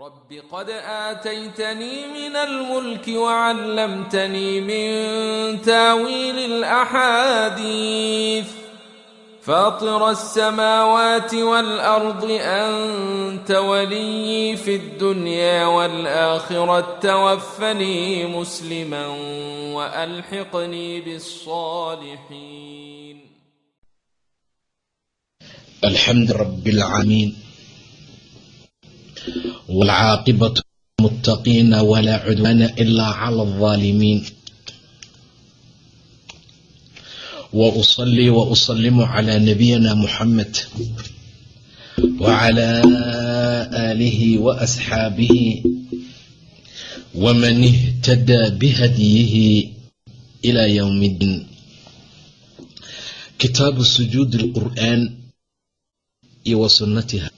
رب قد آتيتني من الملك وعلمتني من تاويل الأحاديث فاطر السماوات والأرض أنت ولي في الدنيا والآخرة توفني مسلما وألحقني بالصالحين الحمد رب العالمين wlcaaqibat muttaqiina walaa cudwaana ilaa cala alaalimiin wausalii wausalimu calaa nabiyina muxamed wacalaa aalihi waasxaabihi waman ihtadaa bihadyihi ilaa yowmi iddiin kitaabu sujuudi alqur'aan iyo wa sunnatiha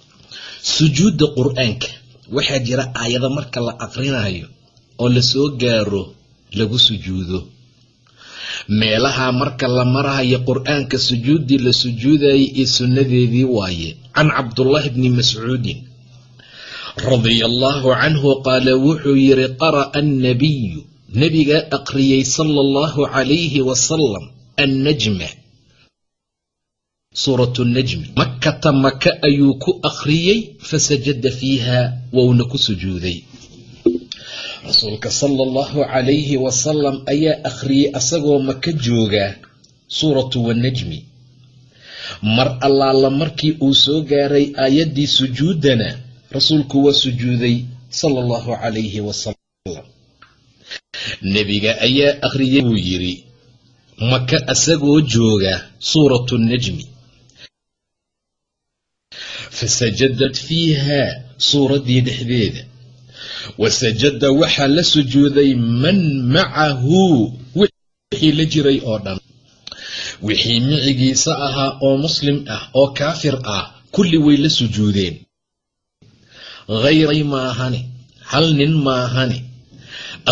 sujuudda qur'aanka. Waxaa jira aayado marka la aqrinayo oo la soo gaaro lagu sujuudo. Meelaha marka la marahayo qur'aanka sujuuddii la sujuudayay iyo sunnadeedii waaye. Can cabdullaahi bni mascuudin radia allaahu canhu qaala wuxuu yidhi qara'a annabiyu nebigaa aqriyey sala allahu calayhi wasalam annajma suuratu najmi makata maka ayuu ku akhriyey fasajada fiiha wouna ku sujuuday. Rasuulka sala allahu calayhi wasalam ayaa akhriyey asagoo maka jooga suuratu wanajmi mar allaala markii uu soo gaaray aayaddii sujuuddana rasuulku waa sujuuday sala allahu calayhi wasalam nebiga ayaa akhriyey buu yidhi maka asagoo jooga suuratu najmi fasajadat fiiha suuraddii dhexdeeda wasajada waxaa la sujuuday man macahu wixii la jiray oo dhan wixii micigiisa ahaa oo muslim ah oo kaafir ah kulli way la sujuudeen hayray maahane hal nin maahane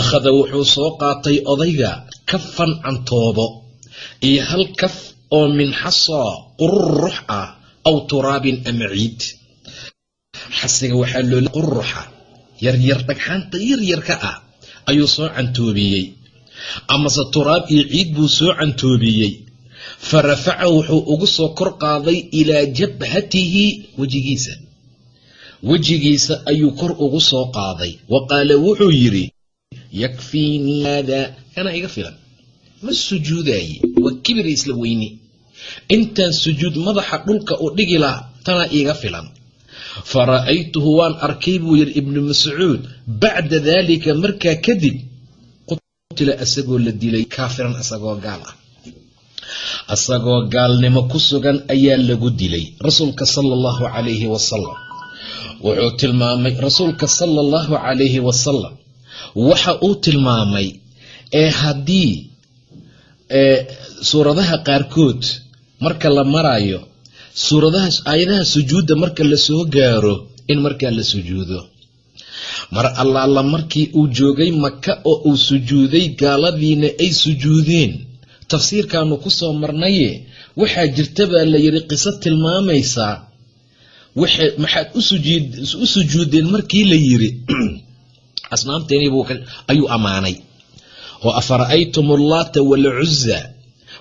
akhada wuxuu soo qaatay odayga kafan cantoobo iyo hal kaf oo min xasaa qururux ah aw turaabin ama ciid xasiga waxaa loola qururuxa yaryar dhagxaanta yaryarka ah ayuu soo cantoobiyey amase turaab iyo ciid buu soo cantoobiyey fa rafaca wuxuu ugu soo kor qaaday ilaa jabhatihi wejigiisa wejigiisa ayuu kor ugu soo qaaday wa qaala wuxuu yidhi yakfiinii haada kana iga filan ma sujuudaaye waa kibir isla weyni intaan sujuud madaxa dhulka u dhigi laha tanaa iiga filan. Fa ra'aytuhu waan arkay buu yidhi ibnu mascuud bacda daalika markaa kadib qutila asagoo la dilay kaafiran asagoo gaal ah. Asagoo gaalnimo ku sugan ayaa lagu dilay rasuulka sala allahu calayhi wasalam wuxuu tilmaamay rasuulka sala allahu calayhi wasalam waxa uu tilmaamay ee haddii suuradaha qaarkood marka la maraayo suuradaha aayadaha sujuudda marka la soo gaaro in markaa la sujuudo. Mar allaala markii uu joogay maka oo uu sujuuday gaaladiina ay sujuudeen. Tafsiirkaanu ku soo marnaye waxaa jirta baa la yidhi qiso tilmaamaysaa maxaad u sujuudeen markii la yidhi asnaamteeniibuu ayuu ammaanay. Oo afara'aytum allaata walcuza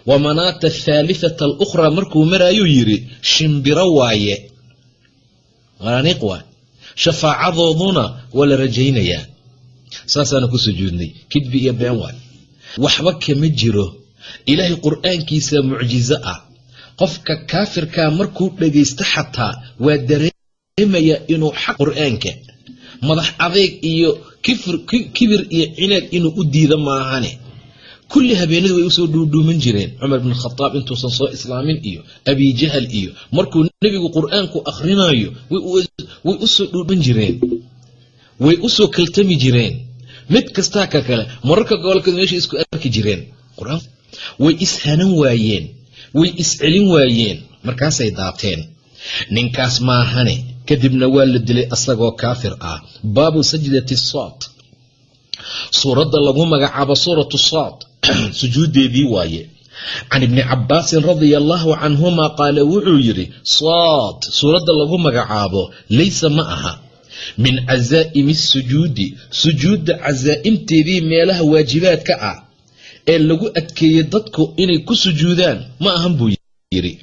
wa manaata athaalithata alukhraa markuu maraayuu yidhi shimbiro waaye waaniiq waay shafaacadooduna waa la rajaynayaa saasaana ku sujuudnay kidbi iyo been waay waxba kama jiro ilaahay qur'aankiisa mucjizo ah qofka kaafirkaa markuu dhagaysto xataa waa dareemayaa inuu xaq qur'aanka madax adeeg iyo kibir iyo cinaad inuu u diido maahane kulli habeenadu way u soo dhuudhuuman jireen. Cumar bin khadaab intuusan soo islaamin iyo abijahal iyo markuu nebigu qur'aanku akhrinayo way u soo dhuudhan jireen. Way u soo kaltami jireen. Mid kastaa ka kale mararka gobolkeed meesha isku arki jireen. Way ishanan waayeen. Way iscelin waayeen. Markaasay daateen. Ninkaas maahane kadibna waa la dilay asagoo kaafir ah. Baabu sajdati sood suuradda lagu magacaabo suuratu sood sujuuddeedii waaye. Can ibni cabaasin radia allaahu canhuma qaala wuxuu yidhi sood suuradda lagu magacaabo laysa ma aha. Min casaa'imi sujuudi sujuudda casaa'imteedii meelaha waajibaadka ah ee lagu adkeeyey dadku inay ku sujuudaan ma ahan buu yidhi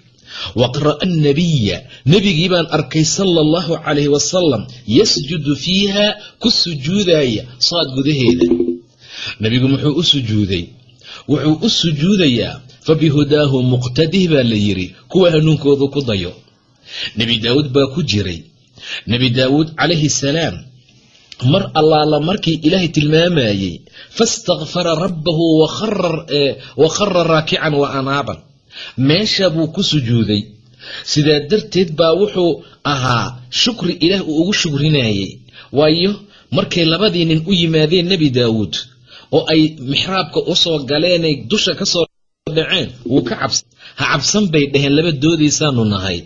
waqad ra'a annabiya nebigii baan arkay sala allahu calayhi wasalam yasjudu fiiha ku sujuudaya saad gudaheeda. Nebigu muxuu u sujuuday. Wuxuu u sujuudayaa fa bihudaahu muqtadih baa la yidhi kuwa hanuunkoodu ku dayo. Nebi daawuud baa ku jiray. Nebi daawuud calayhi salaam mar allaala markii ilaahay tilmaamayey fastakfara rabbahu wa khara raakican wa anaaban meesha buu ku sujuuday. Sidaa darteed baa wuxuu ahaa shukri ilaah uu ugu shukrinayey waayo markay labadii nin u yimaadeen nebi daawuud oo ay mixraabka u soo galeenay dusha ka soo dhaceen wuu ka cabsa ha cabsan bay dhaheen laba doodaysaanu nahay.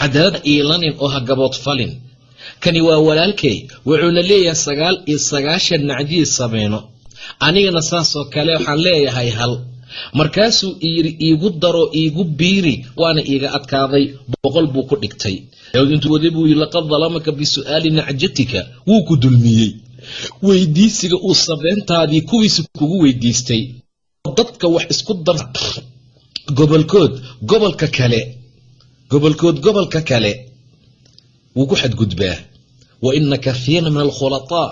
Cadaalada iilanin oo ha gabood falin. Kani waa walaalkay wuxuuna leeyahay sagaal iyo sagaashan nacjii sameeno anigana saasoo kale waxaan leeyahay hal markaasuu yidhi iigu daro iigu biiri waana iiga adkaaday boqol buu ku dhigtay. Intuu waday buu yidhi laqad dalamaka bisu'aali nacjatika wuu ku dulmiyey. Weydiisiga uu sabeyntaadii kuwiisi kugu weydiistay. Dadka wax isku dar gobolkood gobolka kale gobolkood gobolka kale wuu ku xadgudbaa. Wa ina kahiira min alkhulataa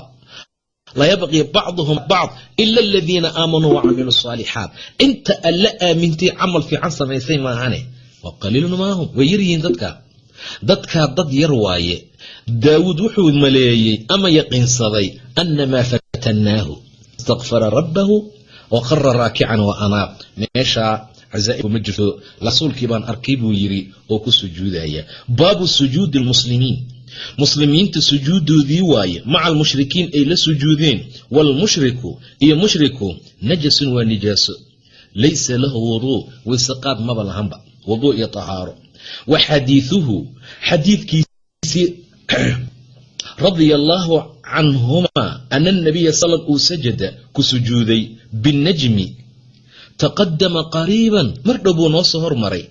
layabqii bacduhum bacd ila aladiina aamanuu wacamiluu saalixaat inta alla aamintay camal fiican samaysay maahane wa qaliilun maahum way yaryihiin dadka dadkaa dad yar waaye daawuud wuxuu maleeyey ama yaqiinsaday annamaa fatannaahu istakfara rabbahu wa qara raakican wa anaab meeshaa ma jirto rasuulkii baan arkay buu yidhi oo ku sujuudaya baabu sujuudi lmuslimiin muslimiinta sujuudoodii waaye maca almushrikiin ay la sujuudeen waalmushriku iyo mushriku najasun waa nijaaso laysa lahu wuduu wayseqaad maba lahanba. Wuduu iyo tahaaro. Wa xadiiuhu xadiidkiisii radia allaahu canhuma ana anabiya salam uu sajada ku sujuuday binnajmi taqadama qariiban mar dhow buu noo soo hormaray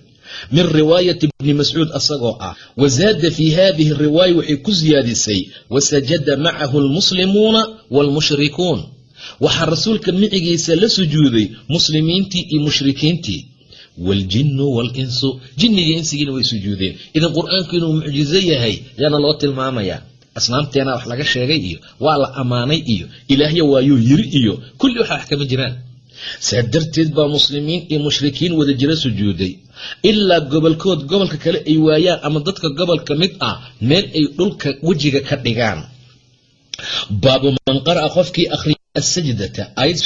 min riwaayati bni mascuud asagoo ah wazaada fii hadihi riwaaya waxay ku siyaadisay wasajada macahu almuslimuuna waalmushrikuun. Waxaa rasuulka micigiisa la sujuuday muslimiintii iyo mushrikiintii. Waaljinnu waalinsu jinnigii insigiina way sujuudeen. Idan qur'aanku inuu mucjizo yahay yaana loo tilmaamayaa asnaamteena wax laga sheegay iyo waa la ammaanay iyo ilaahya waayuu yiri iyo kulli waxa wax kama jiraan. Saa darteed baa muslimiin iyo mushrikiin wada jira sujuuday ilaa gobolkood gobolka kale ay waayaan ama dadka gobolka mid ah meel ay dhulka wejiga ka dhigaan. Baabu man qara'a qofkii akhriya asajdata ayad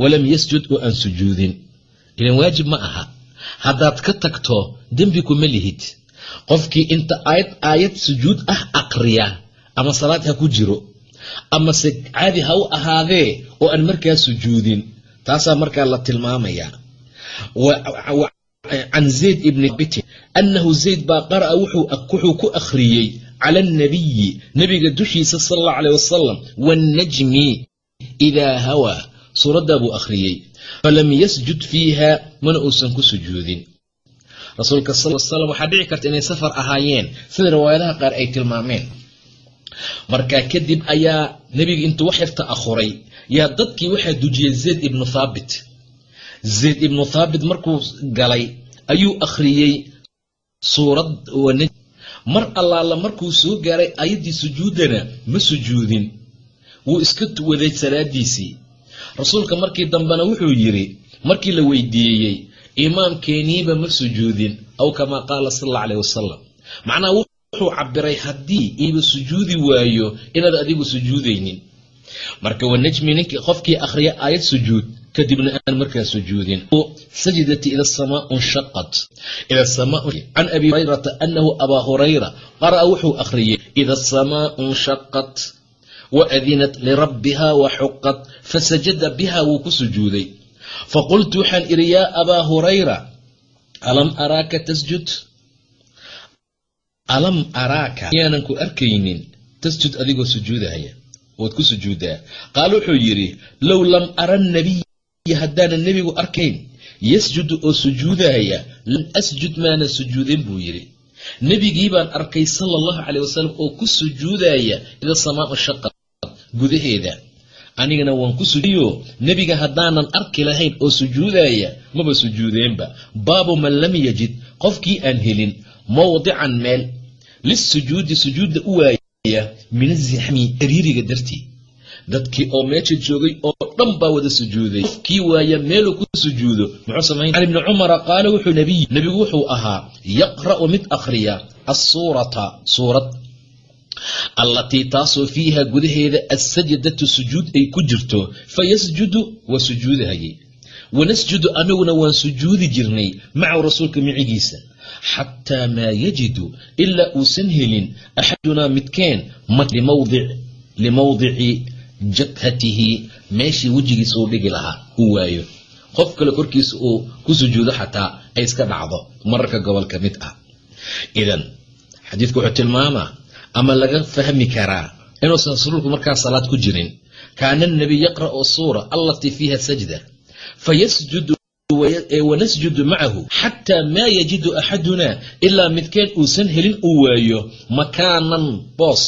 walam yasjud oo aan sujuudin. Ilan waajib ma aha. Haddaad ka tagto dembi kuma lihid. Qofkii inta aayad aayad sujuud ah aqriya ama salaad ha ku jiro amase caadi ha u ahaadee oo aan markaa sujuudin taasaa markaa la tilmaamayaa can zayd ibni bitin annahu zayd baa qara'a wuxuu ku akhriyey cala annabiyi nebiga dushiisa sala allahu aleyh wasalam waannajmi idaa hawaa suuraddaa buu akhriyey falam yasjud fiiha mana uusan ku sujuudin rasuulka sal slam waxaa dhici karta inay safar ahaayeen sida riwaayadaha qaar ay tilmaameen markaa kadib ayaa nebiga intuu wax yarta akhuray yaa dadkii waxaa dujiyey zayd ibnu thaabit zayd ibnu thaabit markuu galay ayuu akhriyey suurad mar allaala markuu soo gaaray ayaddii sujuudana ma sujuudin. Wuu iska waday salaadiisii rasuulka markii dambena wuxuu yidhi markii la weydiiyey imaamkeeniiba ma sujuudin aw kamaa qaala sal alla wasalam macnaha wuxuu cabiray haddii iiba sujuudi waayo inaad adigu sujuudaynin. Marka wanajmi ninkii qofkii akhriya aayad sujuud kadibna aan markaa sujuudin sajdati ida samaa nshaqat ida can abi hurayrata anahu abaa hurayra. Qara'a wuxuu akhriyey ida asamaa nshaqat waadinat lirabbiha waxuqat fasajada biha wuu ku sujuuday. Faqultu waxaan idhi yaa abaa hurayra alam araaka tasjud? Alam araaka miyaanan ku arkaynin tasjud adigoo sujuudaya waad ku sujuudaa qaal wuxuu yidhi low lam ara nabiya haddaanan nebigu arkayn yasjudu oo sujuudaya lam asjud maanan sujuudin buu yidhi. Nebigii baan arkay sala allahu caleyh wasalam oo ku sujuudaya ida samaau shaqad gudaheeda. Anigana waan ku sujuudayo nebiga haddaanan arki lahayn oo sujuudaya maba sujuudeenba. Baabu man lam yajid qofkii aan helin mawdican meel. Lisujuudi sujuudda u waaya min azixmi ariiriga dartii dadkii oo meesha joogay oo dhan baa wada sujuuday. Qofkii waaya meeluu ku sujuudo muxuu samayn can ibni cumara qaala wuxuu nabiy nebigu wuxuu ahaa yaqra'u mid akhriya assuurata suurad allatii taasoo fiiha gudaheeda assajdatu sujuud ay ku jirto fayasjudu waa sujuudahayay. Wanasjudu aniguna waan sujuudi jirnay macahu rasuulka micigiisa xataa maa yajidu ilaa uusan helin axadunaa midkeen limawdici jabhatihi meeshii wejigiisa uu dhigi lahaa uu waayo. Qof kale korkiisa uu ku sujuudo xataa ay iska dhacdo mararka gobol ka mid ah. Idan xadiidku wuxuu tilmaamaa ama laga fahmi karaa inuusan rasuulku markaa salaad ku jirin. Kaana nabiy yaqra'u suura allatii fiiha sajda fayasjudu wanasjudu macahu xataa maa yajidu axaduna ilaa midkeen uusan helin uu waayo makaanan boos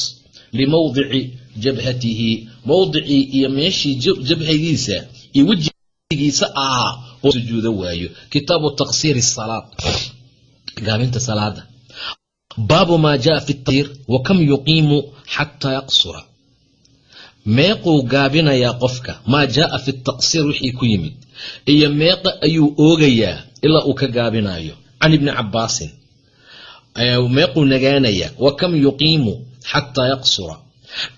limawdici jabhatihi mawdicii iyo meeshii jabhadiisa iyo wejigiisa ahaa oo sujuudo waayo. Kitaabu taqsiiri salaad gaabinta salaada baabu maa jaa fi taqsiir wa kam yuqiimu xataa yaqsura. Meequu gaabinayaa qofka maa jaaa fi taqsiir wixii ku yimid iyo meeqa ayuu oogayaa ilaa uu ka gaabinayo can ibni cabaasin meequu nagaanayaa wa kam yuqiimu xataa yaqsura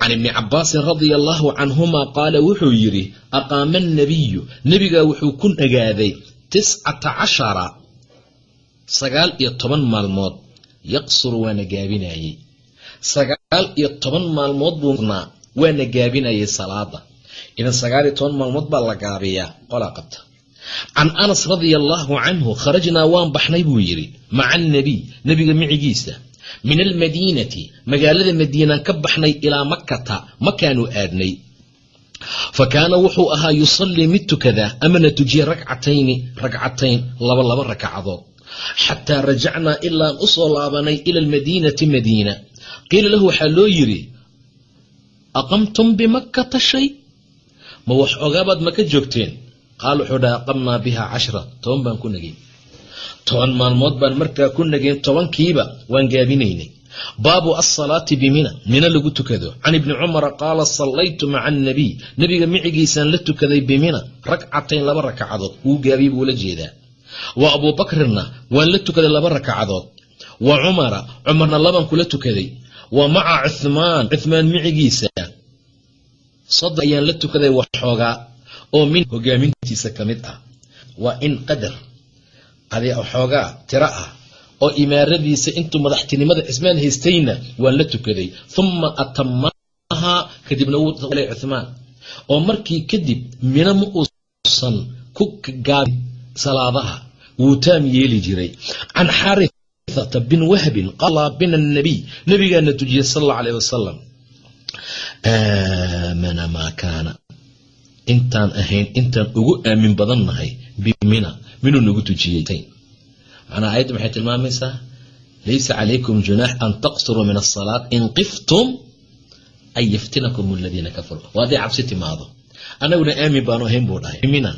can ibni cabaasin radia allaahu canhuma qaala wuxuu yidhi aqaama annabiyu nebigaa wuxuu ku nagaaday tiscata cashara sagaal iyo toban maalmood yaqsuru waana gaabinayey sagaal iyo toban maalmood buunaa waana gaabinayay salaada idan sagaal iyo toban maalmood baa la gaabiyaa qolaa qabta can anas radia allaahu canhu kharajnaa waan baxnay buu yidhi maca annabiy nebiga micigiisa min almadiinati magaalada madiinaan ka baxnay ilaa makkata makaanu aadnay. Fa kaana wuxuu ahaa yusallii mid tukadaa amana tujiya ragcatayni ragcatayn laba laba ragcadood xataa rajacnaa ilaan u soo laabanay ila almadiinati madiina. Qiila lahu waxaa loo yidhi aqamtum bimakkata shay? Ma wax ogaabaad maka joogteen? Qaal wuxuu dhaha aqamnaa biha cashra toban baan ku nagay toban maalmood baan markaa ku nagayn tobankiiba waan gaabinaynay. Baabu asalaati bimina mina. Lagu tukado. Can ibni cumara qaala sallaytu maca annabiy nebiga micigiisaan la tukaday bimina ragcatayn laba rakacadood wuu gaabiy buu la jeedaa. Wa abuubakrinna waan la tukaday laba rakacadood wa cumara cumarna laban kula tukaday. Wa maca cuhmaan cuhmaan micigiisa. Saddex ayaan la tukaday waxxoogaa oo min hogaamintiisa ka mid ah. Waa in qadar adi xoogaa tiro ah oo imaaradiisa intuu madaxtinimada cismaan haystayna waan la tukaday. Uma atamahaa kadibna wuu cuhmaan oo markii kadib mina ma uusan ku gaabin salaadaha wuu taam yeeli jiray. Can xaarithata bin wahbin qaala bina nabiy nabigaana tujiyey sal alla alayh wasalam aamana maa kaana. Intaan ahayn intaan ugu aamin badan nahay bimina minuu nagu tujiyey macnaa ayadda maxay tilmaamaysaa? Laysa calaykum junaax an taqsuruu min asalaat in qiftum an yaftinakum aladiina kafaruu waa hadday cabsi timaado. Annaguna aamin baanu ahayn buu dhahay. Minan.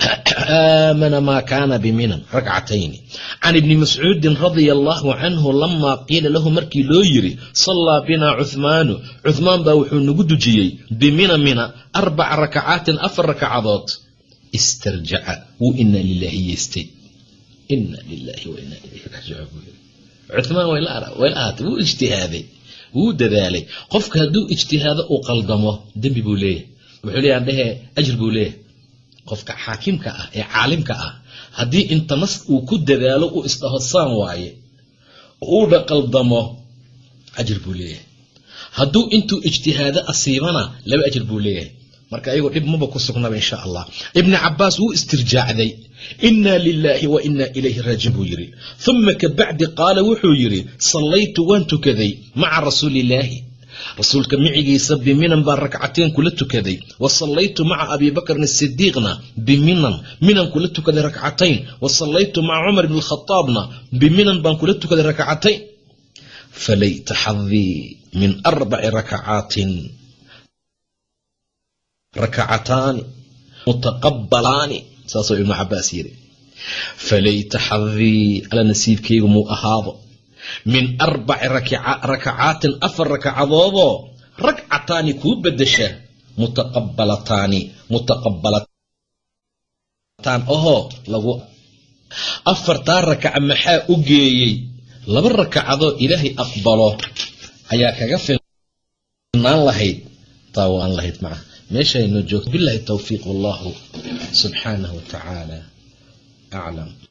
Aamana maa kaana biminan ragcatayni. Can ibni mascuudin radia allaahu canhu lamaa qiila lahu markii loo yiri sallaa binaa cuhmaanu cuhmaan baa wuxuu nagu dujiyey bimina mina arbaca rakacaatin afar rakacadood istarjaca wuu inaa lilaahi yeestay. Ina lilaahi wa inaa ilayhi raajicuun buu yiri cuhmaan way la ahaatay wuu ijtihaaday wuu dadaalay. Qofka hadduu ijtihaado uu qaldamo dembi buu leeyahay. Wuxuu leeyahy andhehe ajir buu leeyahay. Qofka xaakimka ah ee caalimka ah haddii inta nas uu ku dadaalo uu isdhahosaan waaye uudha qaldamo ajir buu leeyahay. Hadduu ijtihaado asiibana laba ajir buu leeyahay marka ayagoo dhib maba ku sugnaba insha allah. Ibni cabaas wuu istirjaacday. Inaa lilaahi wa ilayhi raajin buu yidhi. Uma kabacdi qaala wuxuu yidhi sallaytu waan tukaday maca rasuuliillaahi rasuulka micigiisa biminan baa rakcateen kula tukaday. Wa sallaytu maca abi sidiiqna biminan minan kula tukaday rakcatayn wa sallaytu maca cumar bn khadaabna biminan baan kula tukaday rakcatayn falayta xadii min arbaci rakacaatin rakacataani mutaqabalaani saasuu ibnu cabaas yiri falayta xadii alla nasiibkaygu muu ahaado. Min arbaci rakacaatin afar rakacadoodoo ragcataani kuu bedesha mutaqabalataani mutaqabalataan ahoo lagu afartaa rakaca maxaa u geeyey? Laba rakacadoo ilaahay aqbalo ayaa kaga filnaan lahayd. Taa waan lahayd maca meeshaynu joogto bilahi towfiiq wallahu subxaanahu wa aclam